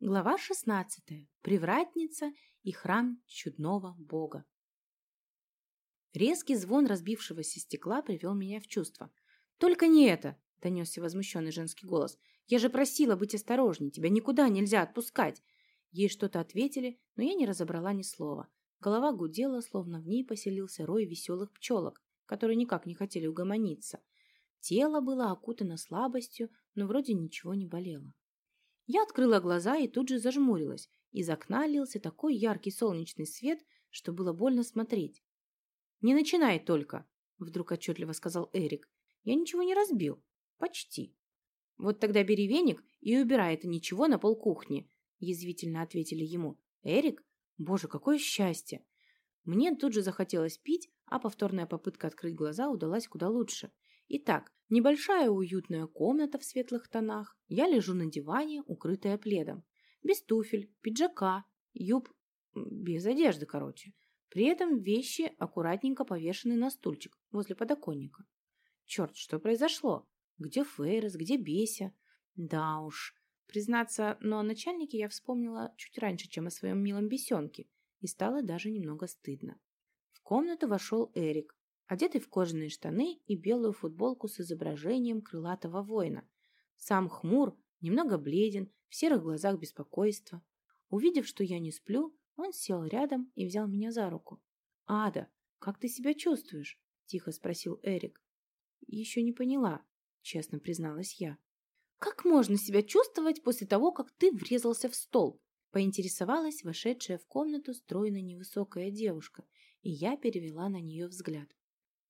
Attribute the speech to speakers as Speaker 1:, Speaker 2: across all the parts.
Speaker 1: Глава 16. Привратница и храм чудного бога. Резкий звон разбившегося стекла привел меня в чувство. «Только не это!» – донесся возмущенный женский голос. «Я же просила быть осторожней, тебя никуда нельзя отпускать!» Ей что-то ответили, но я не разобрала ни слова. Голова гудела, словно в ней поселился рой веселых пчелок, которые никак не хотели угомониться. Тело было окутано слабостью, но вроде ничего не болело. Я открыла глаза и тут же зажмурилась. Из окна лился такой яркий солнечный свет, что было больно смотреть. «Не начинай только!» — вдруг отчетливо сказал Эрик. «Я ничего не разбил. Почти». «Вот тогда бери веник и убирай это ничего на пол кухни», — язвительно ответили ему. «Эрик? Боже, какое счастье!» Мне тут же захотелось пить, а повторная попытка открыть глаза удалась куда лучше. Итак, небольшая уютная комната в светлых тонах. Я лежу на диване, укрытая пледом. Без туфель, пиджака, юб... без одежды, короче. При этом вещи аккуратненько повешены на стульчик возле подоконника. Черт, что произошло? Где Фейрес, где Беся? Да уж, признаться, но о начальнике я вспомнила чуть раньше, чем о своем милом бесенке, и стало даже немного стыдно. В комнату вошел Эрик, одетый в кожаные штаны и белую футболку с изображением крылатого воина. Сам хмур, немного бледен, в серых глазах беспокойство. Увидев, что я не сплю, он сел рядом и взял меня за руку. «Ада, как ты себя чувствуешь?» – тихо спросил Эрик. «Еще не поняла», – честно призналась я. «Как можно себя чувствовать после того, как ты врезался в стол?» – поинтересовалась вошедшая в комнату стройно невысокая девушка, и я перевела на нее взгляд.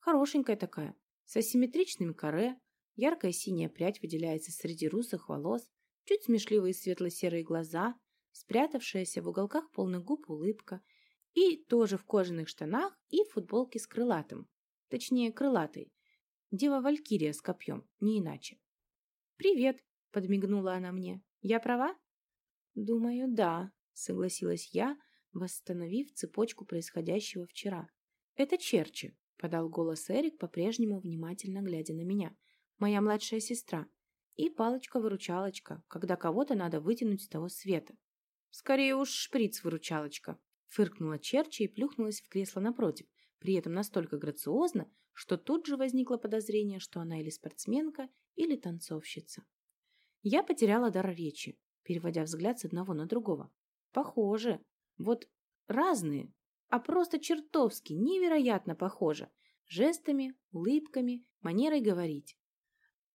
Speaker 1: Хорошенькая такая, с асимметричными каре, яркая синяя прядь выделяется среди русых волос, чуть смешливые светло-серые глаза, спрятавшаяся в уголках полных губ улыбка и тоже в кожаных штанах и футболке с крылатым, точнее крылатой. Дева Валькирия с копьем, не иначе. «Привет», — подмигнула она мне. «Я права?» «Думаю, да», — согласилась я, восстановив цепочку происходящего вчера. «Это Черчи», — подал голос Эрик, по-прежнему внимательно глядя на меня. «Моя младшая сестра. И палочка-выручалочка, когда кого-то надо вытянуть с того света». «Скорее уж шприц-выручалочка», — фыркнула Черчи и плюхнулась в кресло напротив, при этом настолько грациозно, что тут же возникло подозрение, что она или спортсменка, или танцовщица. Я потеряла дар речи, переводя взгляд с одного на другого. Похоже. Вот разные, а просто чертовски, невероятно похоже. Жестами, улыбками, манерой говорить.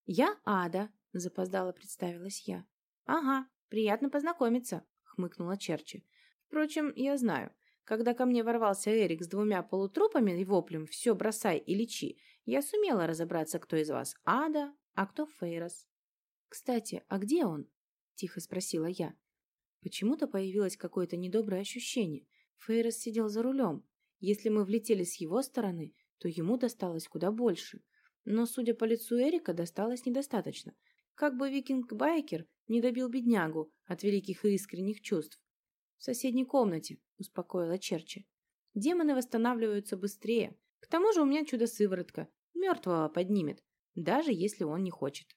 Speaker 1: «Я Ада», — запоздало представилась я. «Ага, приятно познакомиться», — хмыкнула Черчи. «Впрочем, я знаю, когда ко мне ворвался Эрик с двумя полутрупами и воплем «все бросай и лечи», я сумела разобраться, кто из вас Ада, а кто Фейрос. «Кстати, а где он?» — тихо спросила я. Почему-то появилось какое-то недоброе ощущение, Фейрос сидел за рулем. Если мы влетели с его стороны, то ему досталось куда больше. Но, судя по лицу Эрика, досталось недостаточно. Как бы викинг-байкер не добил беднягу от великих и искренних чувств. «В соседней комнате», — успокоила Черчи. «Демоны восстанавливаются быстрее. К тому же у меня чудо-сыворотка. Мертвого поднимет, даже если он не хочет».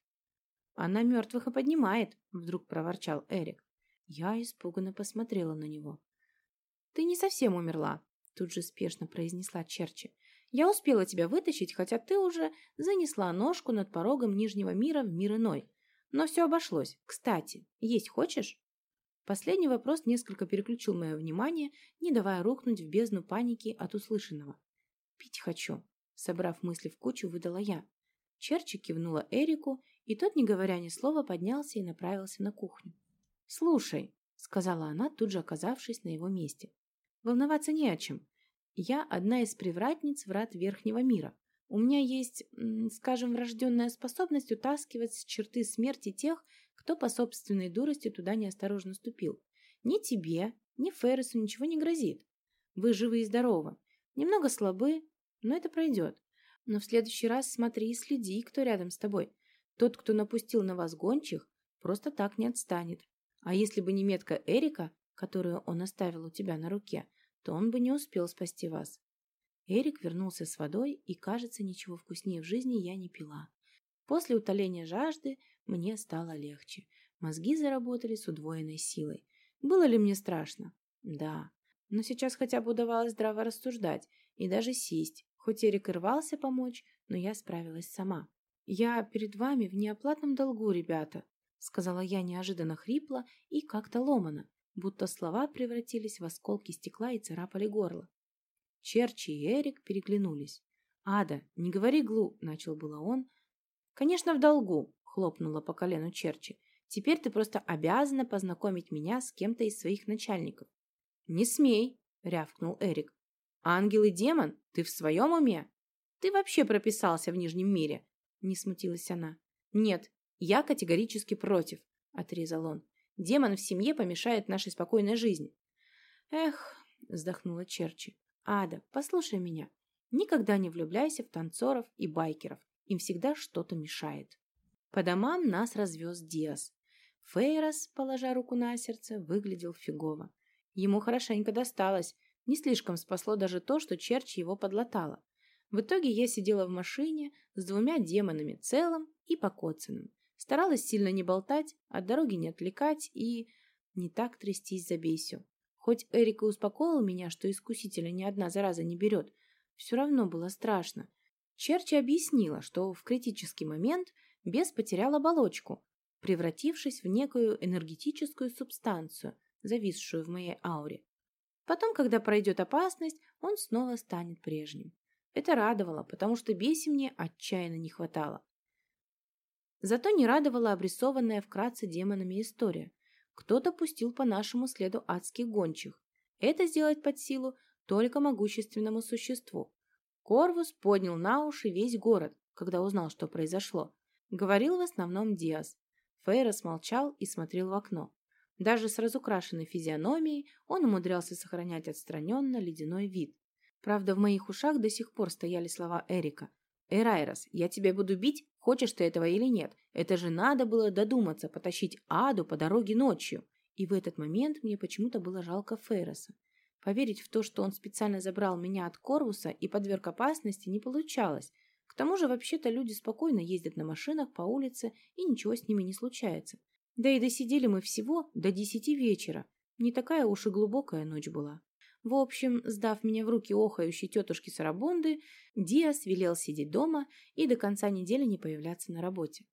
Speaker 1: «Она мертвых и поднимает», — вдруг проворчал Эрик. Я испуганно посмотрела на него. «Ты не совсем умерла», — тут же спешно произнесла Черчи. «Я успела тебя вытащить, хотя ты уже занесла ножку над порогом Нижнего мира в мир иной. Но все обошлось. Кстати, есть хочешь?» Последний вопрос несколько переключил мое внимание, не давая рухнуть в бездну паники от услышанного. «Пить хочу», — собрав мысли в кучу, выдала я. Черчи кивнула Эрику, и тот, не говоря ни слова, поднялся и направился на кухню. «Слушай», — сказала она, тут же оказавшись на его месте, Волноваться не о чем. Я одна из привратниц врат Верхнего мира. У меня есть, скажем, врожденная способность утаскивать с черты смерти тех, кто по собственной дурости туда неосторожно ступил. Ни тебе, ни Феррису ничего не грозит. Вы живы и здоровы. Немного слабы, но это пройдет. Но в следующий раз смотри и следи, кто рядом с тобой. Тот, кто напустил на вас гончих, просто так не отстанет. А если бы не метка Эрика, которую он оставил у тебя на руке, то он бы не успел спасти вас. Эрик вернулся с водой, и, кажется, ничего вкуснее в жизни я не пила. После утоления жажды мне стало легче. Мозги заработали с удвоенной силой. Было ли мне страшно? Да. Но сейчас хотя бы удавалось здраво рассуждать и даже сесть. Хоть Эрик и рвался помочь, но я справилась сама. «Я перед вами в неоплатном долгу, ребята», — сказала я неожиданно хрипло и как-то ломано, будто слова превратились в осколки стекла и царапали горло. Черчи и Эрик переглянулись. «Ада, не говори глуп», — начал было он. «Конечно, в долгу», — хлопнула по колену Черчи. «Теперь ты просто обязана познакомить меня с кем-то из своих начальников». «Не смей», — рявкнул Эрик. «Ангел и демон? Ты в своем уме? Ты вообще прописался в Нижнем мире?» Не смутилась она. «Нет, я категорически против», — отрезал он. «Демон в семье помешает нашей спокойной жизни». «Эх», — вздохнула Черчи. «Ада, послушай меня. Никогда не влюбляйся в танцоров и байкеров. Им всегда что-то мешает». По домам нас развез Диас. Фейрос, положа руку на сердце, выглядел фигово. Ему хорошенько досталось. Не слишком спасло даже то, что Черчи его подлатала. В итоге я сидела в машине с двумя демонами, целым и покоцанным. Старалась сильно не болтать, от дороги не отвлекать и не так трястись за Бесю. Хоть Эрика успокоил меня, что искусителя ни одна зараза не берет, все равно было страшно. Черчи объяснила, что в критический момент бес потерял оболочку, превратившись в некую энергетическую субстанцию, зависшую в моей ауре. Потом, когда пройдет опасность, он снова станет прежним. Это радовало, потому что беси мне отчаянно не хватало. Зато не радовала обрисованная вкратце демонами история. Кто-то пустил по нашему следу адских гончих. Это сделать под силу только могущественному существу. Корвус поднял на уши весь город, когда узнал, что произошло. Говорил в основном Диас. Фейрос молчал и смотрел в окно. Даже с разукрашенной физиономией он умудрялся сохранять отстраненно ледяной вид. Правда, в моих ушах до сих пор стояли слова Эрика. «Эрайрос, я тебя буду бить, хочешь ты этого или нет. Это же надо было додуматься, потащить Аду по дороге ночью». И в этот момент мне почему-то было жалко Фейроса. Поверить в то, что он специально забрал меня от Корвуса и подверг опасности, не получалось. К тому же, вообще-то, люди спокойно ездят на машинах по улице, и ничего с ними не случается. Да и досидели мы всего до десяти вечера. Не такая уж и глубокая ночь была. В общем, сдав меня в руки охающей тетушки Сарабонды, Диас велел сидеть дома и до конца недели не появляться на работе.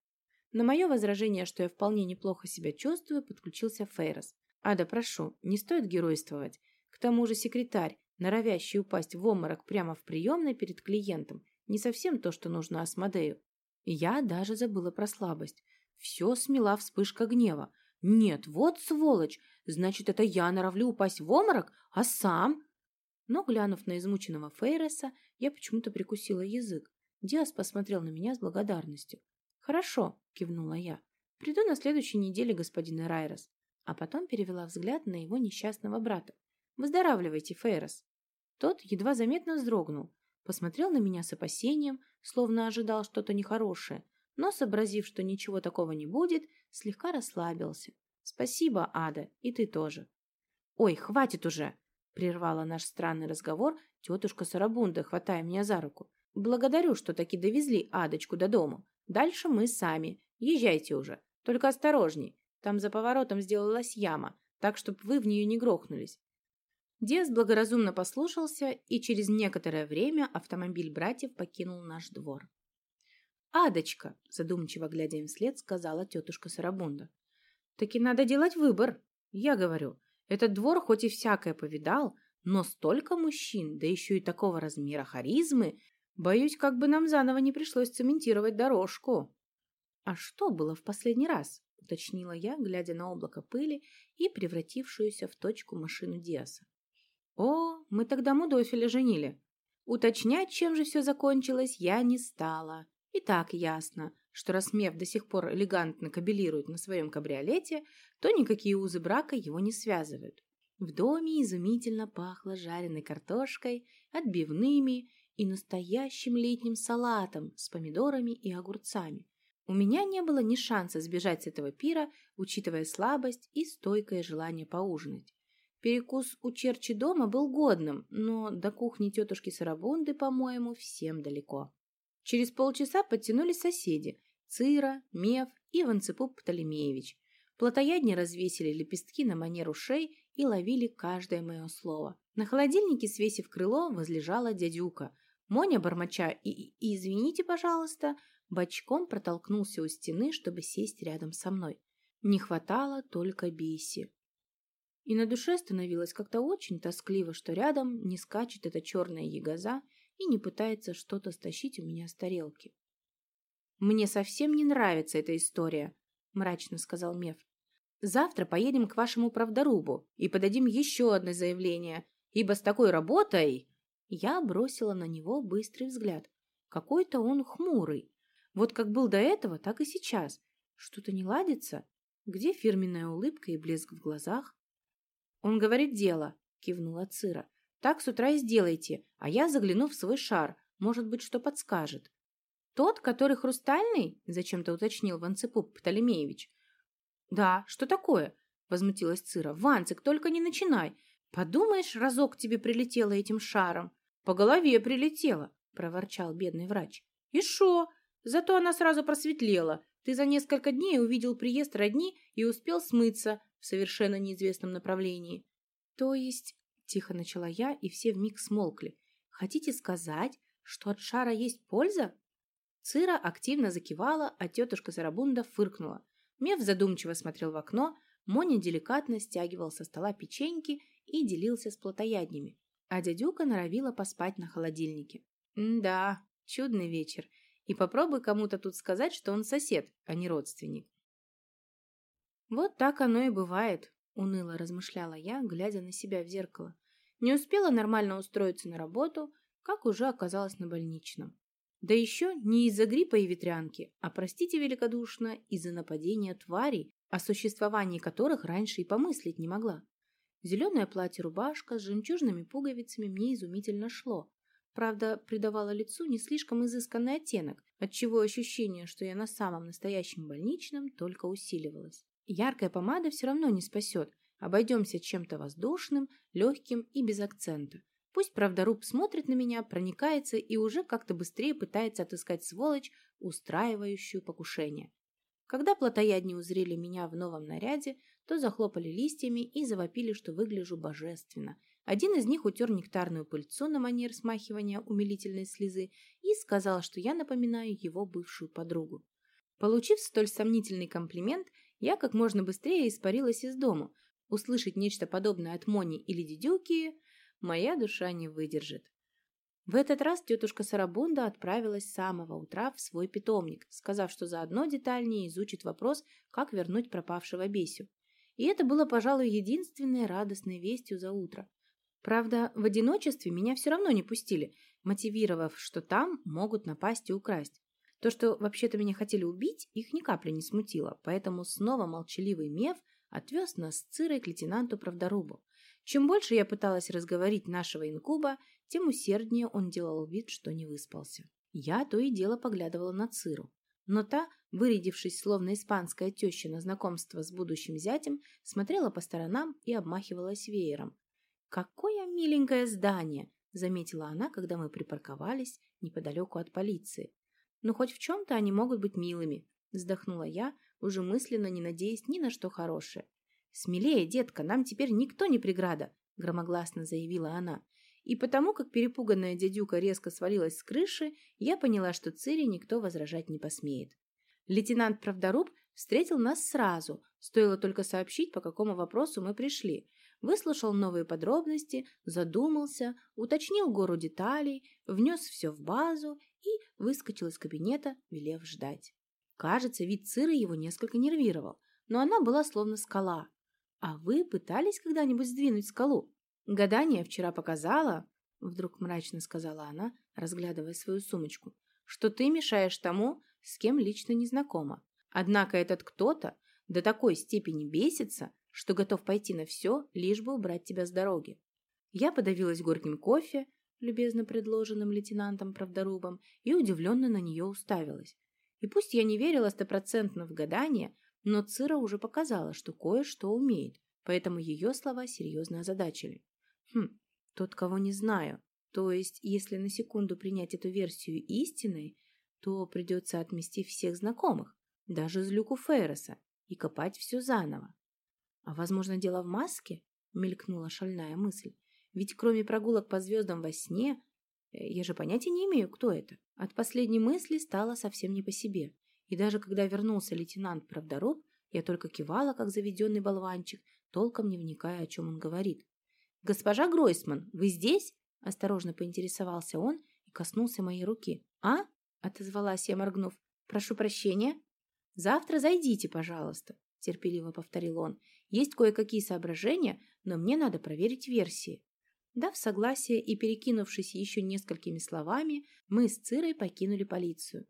Speaker 1: На мое возражение, что я вполне неплохо себя чувствую, подключился Фейрос. «Ада, прошу, не стоит геройствовать. К тому же секретарь, норовящий упасть в обморок прямо в приемной перед клиентом, не совсем то, что нужно Асмодею. Я даже забыла про слабость. Все смела вспышка гнева. Нет, вот сволочь, значит, это я норовлю упасть в обморок, а сам... Но, глянув на измученного Фейреса, я почему-то прикусила язык. Диас посмотрел на меня с благодарностью. «Хорошо», — кивнула я. «Приду на следующей неделе, господин Райрос». А потом перевела взгляд на его несчастного брата. «Выздоравливайте, Фейрос». Тот едва заметно вздрогнул, посмотрел на меня с опасением, словно ожидал что-то нехорошее, но, сообразив, что ничего такого не будет, слегка расслабился. «Спасибо, Ада, и ты тоже». «Ой, хватит уже!» — прервала наш странный разговор тетушка Сарабунда, хватая меня за руку. «Благодарю, что таки довезли Адочку до дому. Дальше мы сами. Езжайте уже. Только осторожней. Там за поворотом сделалась яма, так, чтобы вы в нее не грохнулись». Диас благоразумно послушался, и через некоторое время автомобиль братьев покинул наш двор. «Адочка», — задумчиво глядя им вслед, сказала тетушка Сарабунда. «Таки надо делать выбор. Я говорю, этот двор хоть и всякое повидал, но столько мужчин, да еще и такого размера харизмы, боюсь, как бы нам заново не пришлось цементировать дорожку». «А что было в последний раз?» — уточнила я, глядя на облако пыли и превратившуюся в точку машину Диаса. «О, мы тогда Мудофиля женили». Уточнять, чем же все закончилось, я не стала. И так ясно, что раз Мев до сих пор элегантно кабелирует на своем кабриолете, то никакие узы брака его не связывают. В доме изумительно пахло жареной картошкой, отбивными и настоящим летним салатом с помидорами и огурцами. У меня не было ни шанса сбежать с этого пира, учитывая слабость и стойкое желание поужинать. Перекус у черчи дома был годным, но до кухни тетушки Сарабунды, по-моему, всем далеко. Через полчаса подтянулись соседи – Цира, Мев и Ванцепуп Птолемеевич. Плотоядни развесили лепестки на манеру шей и ловили каждое мое слово. На холодильнике, свесив крыло, возлежала дядюка. Моня, бормоча и, и «извините, пожалуйста», бочком протолкнулся у стены, чтобы сесть рядом со мной. Не хватало только Биси. И на душе становилось как-то очень тоскливо, что рядом не скачет эта черная ягоза и не пытается что-то стащить у меня с тарелки. «Мне совсем не нравится эта история», — мрачно сказал Мев. «Завтра поедем к вашему правдорубу и подадим еще одно заявление, ибо с такой работой...» Я бросила на него быстрый взгляд. Какой-то он хмурый. Вот как был до этого, так и сейчас. Что-то не ладится? Где фирменная улыбка и блеск в глазах? «Он говорит дело», — кивнула Цира. «Так с утра и сделайте, а я загляну в свой шар. Может быть, что подскажет». «Тот, который хрустальный?» — зачем-то уточнил Ванцепуп Птолемеевич. «Да, что такое?» — возмутилась Цира. «Ванцик, только не начинай. Подумаешь, разок тебе прилетело этим шаром». «По голове прилетело», — проворчал бедный врач. «И шо? Зато она сразу просветлела. Ты за несколько дней увидел приезд родни и успел смыться в совершенно неизвестном направлении. То есть, тихо начала я, и все вмиг смолкли. Хотите сказать, что от шара есть польза? Цира активно закивала, а тетушка Зарабунда фыркнула. Мев задумчиво смотрел в окно, Моня деликатно стягивал со стола печеньки и делился с плотояднями, а дядюка норовила поспать на холодильнике. да, чудный вечер. И попробуй кому-то тут сказать, что он сосед, а не родственник. «Вот так оно и бывает», — уныло размышляла я, глядя на себя в зеркало. Не успела нормально устроиться на работу, как уже оказалась на больничном. Да еще не из-за гриппа и ветрянки, а, простите великодушно, из-за нападения тварей, о существовании которых раньше и помыслить не могла. Зеленое платье-рубашка с жемчужными пуговицами мне изумительно шло. Правда, придавало лицу не слишком изысканный оттенок, отчего ощущение, что я на самом настоящем больничном, только усиливалось. Яркая помада все равно не спасет. Обойдемся чем-то воздушным, легким и без акцента. Пусть правдоруб смотрит на меня, проникается и уже как-то быстрее пытается отыскать сволочь, устраивающую покушение. Когда плотоядни узрели меня в новом наряде, то захлопали листьями и завопили, что выгляжу божественно. Один из них утер нектарную пыльцу на манер смахивания умилительной слезы и сказал, что я напоминаю его бывшую подругу. Получив столь сомнительный комплимент, я как можно быстрее испарилась из дома. Услышать нечто подобное от Мони или Дидюки моя душа не выдержит. В этот раз тетушка Сарабунда отправилась с самого утра в свой питомник, сказав, что заодно детальнее изучит вопрос, как вернуть пропавшего Бесю. И это было, пожалуй, единственной радостной вестью за утро. Правда, в одиночестве меня все равно не пустили, мотивировав, что там могут напасть и украсть. То, что вообще-то меня хотели убить, их ни капли не смутило, поэтому снова молчаливый Мев отвез нас с Цирой к лейтенанту Правдорубу. Чем больше я пыталась разговорить нашего инкуба, тем усерднее он делал вид, что не выспался. Я то и дело поглядывала на Циру. Но та, вырядившись словно испанская теща на знакомство с будущим зятем, смотрела по сторонам и обмахивалась веером. «Какое миленькое здание!» — заметила она, когда мы припарковались неподалеку от полиции. Но хоть в чем-то они могут быть милыми, вздохнула я, уже мысленно не надеясь ни на что хорошее. «Смелее, детка, нам теперь никто не преграда», — громогласно заявила она. И потому, как перепуганная дядюка резко свалилась с крыши, я поняла, что Цири никто возражать не посмеет. Лейтенант Правдоруб встретил нас сразу, стоило только сообщить, по какому вопросу мы пришли. Выслушал новые подробности, задумался, уточнил гору деталей, внес все в базу и выскочил из кабинета, велев ждать. Кажется, вид Циры его несколько нервировал, но она была словно скала. «А вы пытались когда-нибудь сдвинуть скалу?» «Гадание вчера показало», — вдруг мрачно сказала она, разглядывая свою сумочку, «что ты мешаешь тому, с кем лично не знакома. Однако этот кто-то до такой степени бесится, что готов пойти на все, лишь бы убрать тебя с дороги. Я подавилась горьким кофе, любезно предложенным лейтенантом Правдорубом, и удивленно на нее уставилась. И пусть я не верила стопроцентно в гадание, но Цира уже показала, что кое-что умеет, поэтому ее слова серьезно озадачили. Хм, тот, кого не знаю. То есть, если на секунду принять эту версию истиной, то придется отмести всех знакомых, даже Злюку Фейроса. и копать все заново. А, возможно, дело в маске? Мелькнула шальная мысль. Ведь кроме прогулок по звездам во сне, э, я же понятия не имею, кто это. От последней мысли стало совсем не по себе. И даже когда вернулся лейтенант Правдоруб, я только кивала, как заведенный болванчик, толком не вникая, о чем он говорит. «Госпожа Гройсман, вы здесь?» – осторожно поинтересовался он и коснулся моей руки. «А?» – отозвалась я, моргнув. «Прошу прощения». «Завтра зайдите, пожалуйста», – терпеливо повторил он. «Есть кое-какие соображения, но мне надо проверить версии». Дав согласие и перекинувшись еще несколькими словами, мы с Цирой покинули полицию.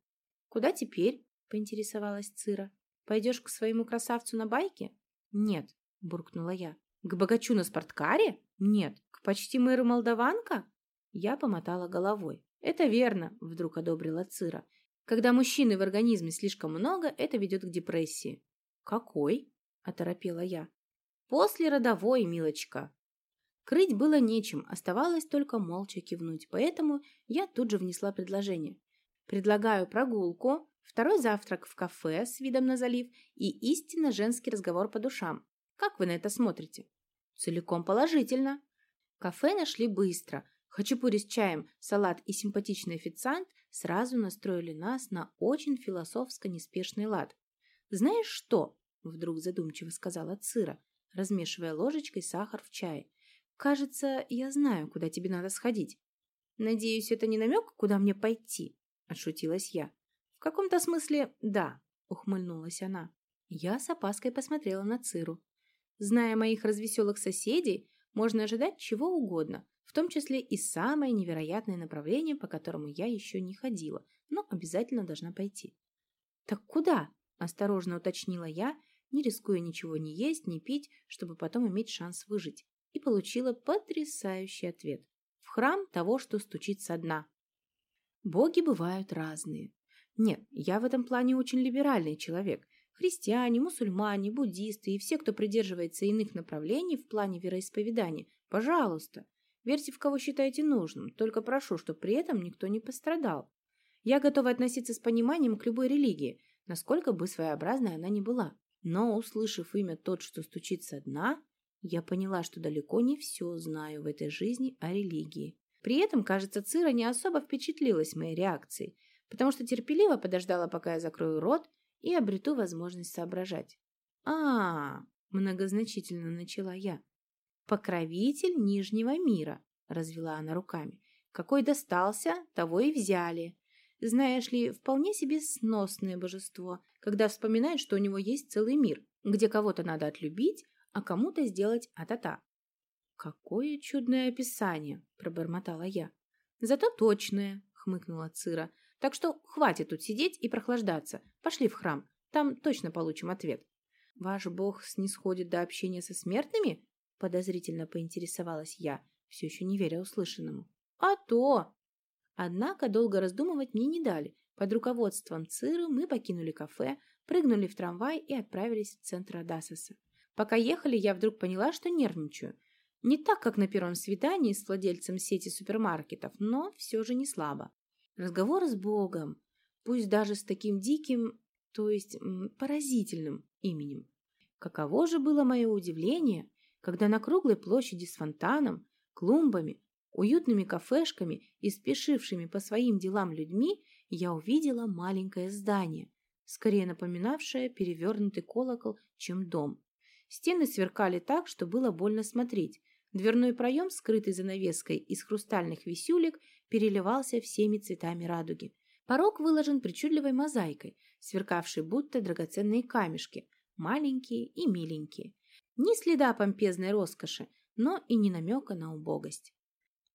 Speaker 1: «Куда теперь?» – поинтересовалась Цира. «Пойдешь к своему красавцу на байке?» «Нет», – буркнула я. «К богачу на спорткаре?» «Нет». «К почти мэру Молдаванка?» Я помотала головой. «Это верно», – вдруг одобрила Цира. «Когда мужчины в организме слишком много, это ведет к депрессии». «Какой?» – оторопела я. «После родовой, милочка». Крыть было нечем, оставалось только молча кивнуть, поэтому я тут же внесла предложение. «Предлагаю прогулку, второй завтрак в кафе с видом на залив и истинно женский разговор по душам. Как вы на это смотрите?» «Целиком положительно». Кафе нашли быстро, Хачапури с чаем, салат и симпатичный официант сразу настроили нас на очень философско-неспешный лад. «Знаешь что?» – вдруг задумчиво сказала Цира, размешивая ложечкой сахар в чае. «Кажется, я знаю, куда тебе надо сходить». «Надеюсь, это не намек, куда мне пойти?» – отшутилась я. «В каком-то смысле да», – ухмыльнулась она. Я с опаской посмотрела на Циру. Зная моих развеселых соседей, можно ожидать чего угодно, в том числе и самое невероятное направление, по которому я еще не ходила, но обязательно должна пойти. «Так куда?» – осторожно уточнила я, не рискуя ничего не есть, не пить, чтобы потом иметь шанс выжить, и получила потрясающий ответ. В храм того, что стучит со дна. Боги бывают разные. Нет, я в этом плане очень либеральный человек. Христиане, мусульмане, буддисты и все, кто придерживается иных направлений в плане вероисповедания, пожалуйста, Верьте в кого считаете нужным, только прошу, чтобы при этом никто не пострадал. Я готова относиться с пониманием к любой религии, насколько бы своеобразной она ни была. Но, услышав имя тот, что стучит со дна, я поняла, что далеко не все знаю в этой жизни о религии. При этом, кажется, Цира не особо впечатлилась моей реакцией, потому что терпеливо подождала, пока я закрою рот и обрету возможность соображать. а, -а, -а многозначительно начала я. «Покровитель Нижнего мира», — развела она руками. «Какой достался, того и взяли. Знаешь ли, вполне себе сносное божество, когда вспоминает, что у него есть целый мир, где кого-то надо отлюбить, а кому-то сделать а-та-та». «Какое чудное описание!» – пробормотала я. «Зато точное!» – хмыкнула Цира. «Так что хватит тут сидеть и прохлаждаться. Пошли в храм, там точно получим ответ». «Ваш бог снисходит до общения со смертными?» Подозрительно поинтересовалась я, все еще не веря услышанному. «А то!» Однако долго раздумывать мне не дали. Под руководством Циры мы покинули кафе, прыгнули в трамвай и отправились в центр Адасоса. Пока ехали, я вдруг поняла, что нервничаю. Не так, как на первом свидании с владельцем сети супермаркетов, но все же не слабо. Разговор с Богом, пусть даже с таким диким, то есть поразительным именем. Каково же было мое удивление, когда на круглой площади с фонтаном, клумбами, уютными кафешками и спешившими по своим делам людьми я увидела маленькое здание, скорее напоминавшее перевернутый колокол, чем дом. Стены сверкали так, что было больно смотреть. Дверной проем, скрытый занавеской из хрустальных висюлек, переливался всеми цветами радуги. Порог выложен причудливой мозаикой, сверкавшей будто драгоценные камешки, маленькие и миленькие. Ни следа помпезной роскоши, но и ни намека на убогость.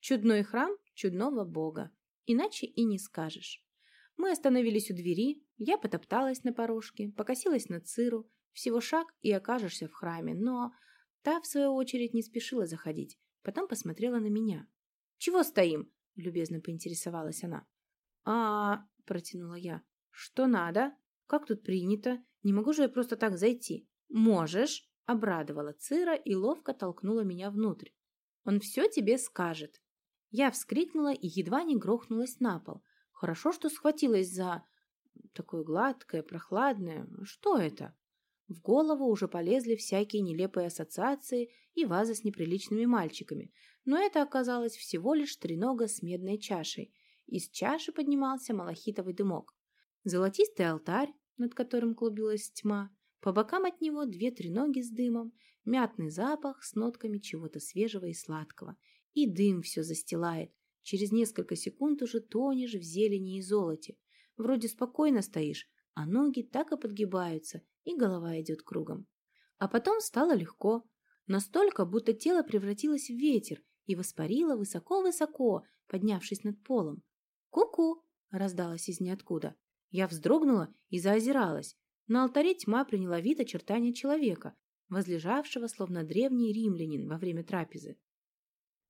Speaker 1: Чудной храм чудного бога, иначе и не скажешь. Мы остановились у двери, я потопталась на порожке, покосилась на Циру, всего шаг и окажешься в храме, но та, в свою очередь, не спешила заходить, потом посмотрела на меня. «Чего стоим?» – любезно поинтересовалась она. а протянула я. «Что надо? Как тут принято? Не могу же я просто так зайти?» «Можешь», Обрадовала Цира и ловко толкнула меня внутрь. «Он все тебе скажет». Я вскрикнула и едва не грохнулась на пол. Хорошо, что схватилась за... Такое гладкое, прохладное. Что это? В голову уже полезли всякие нелепые ассоциации и вазы с неприличными мальчиками, но это оказалось всего лишь тренога с медной чашей. Из чаши поднимался малахитовый дымок. Золотистый алтарь, над которым клубилась тьма, по бокам от него две треноги с дымом, мятный запах с нотками чего-то свежего и сладкого. И дым все застилает. Через несколько секунд уже тонешь в зелени и золоте. Вроде спокойно стоишь, а ноги так и подгибаются, и голова идет кругом. А потом стало легко. Настолько, будто тело превратилось в ветер и воспарило высоко-высоко, поднявшись над полом. «Ку-ку!» — раздалось из ниоткуда. Я вздрогнула и заозиралась. На алтаре тьма приняла вид очертания человека, возлежавшего, словно древний римлянин во время трапезы.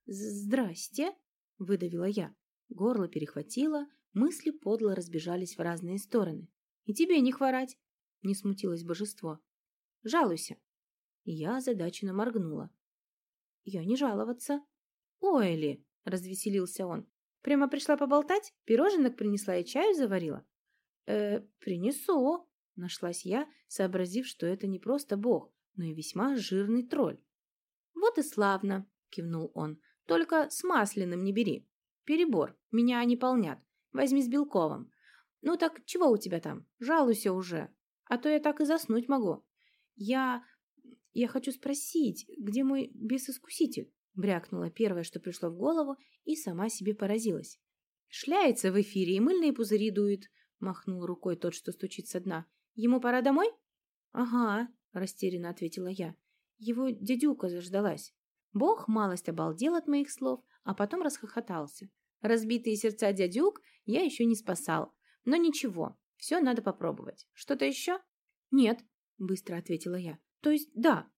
Speaker 1: «Здрасте!» — выдавила я. Горло перехватило, мысли подло разбежались в разные стороны. «И тебе не хворать!» не смутилось божество. «Жалуйся». Я озадаченно моргнула. «Я не жаловаться». «Ой ли!» — развеселился он. «Прямо пришла поболтать? Пироженок принесла и чаю заварила?» «Э, принесу», — нашлась я, сообразив, что это не просто бог, но и весьма жирный тролль. «Вот и славно», — кивнул он. «Только с масляным не бери. Перебор, меня они полнят. Возьми с белковым. Ну так чего у тебя там? Жалуйся уже. А то я так и заснуть могу. Я... я хочу спросить, где мой бесискуситель? Брякнула первое, что пришло в голову, и сама себе поразилась. Шляется в эфире и мыльные пузыри дует, махнул рукой тот, что стучит со дна. Ему пора домой? Ага, растерянно ответила я. Его дядюка заждалась. Бог малость обалдел от моих слов, а потом расхохотался. Разбитые сердца дядюк я еще не спасал. Но ничего, все надо попробовать. Что-то еще? Нет, быстро ответила я. То есть да.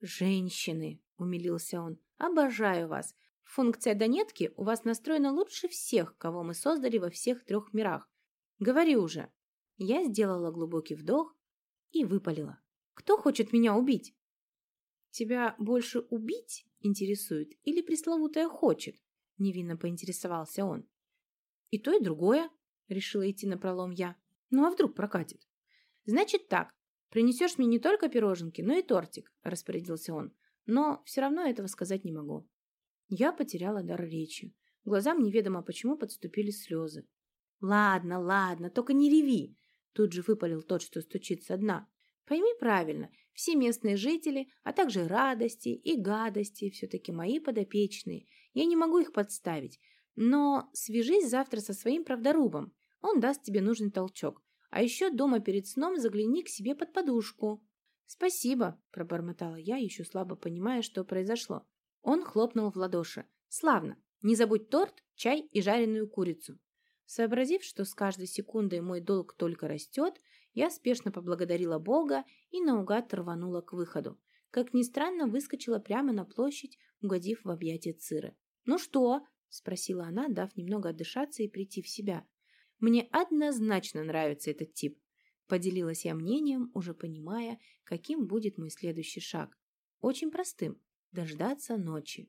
Speaker 1: Женщины, умилился он. Обожаю вас. Функция донетки у вас настроена лучше всех, кого мы создали во всех трех мирах. Говори уже. Я сделала глубокий вдох и выпалила. Кто хочет меня убить? Тебя больше убить интересует или пресловутая хочет? Невинно поинтересовался он. И то, и другое, решила идти на пролом я. Ну а вдруг прокатит? Значит так, принесешь мне не только пироженки, но и тортик, распорядился он. Но все равно этого сказать не могу. Я потеряла дар речи. Глазам неведомо почему подступили слезы. «Ладно, ладно, только не реви!» Тут же выпалил тот, что стучит со дна. «Пойми правильно, все местные жители, а также радости и гадости все-таки мои подопечные. Я не могу их подставить, но свяжись завтра со своим правдорубом. Он даст тебе нужный толчок. А еще дома перед сном загляни к себе под подушку. «Спасибо», – пробормотала я, еще слабо понимая, что произошло. Он хлопнул в ладоши. «Славно! Не забудь торт, чай и жареную курицу». Сообразив, что с каждой секундой мой долг только растет, я спешно поблагодарила Бога и наугад рванула к выходу. Как ни странно, выскочила прямо на площадь, угодив в объятия Циры. «Ну что?» – спросила она, дав немного отдышаться и прийти в себя. Мне однозначно нравится этот тип. Поделилась я мнением, уже понимая, каким будет мой следующий шаг. Очень простым – дождаться ночи.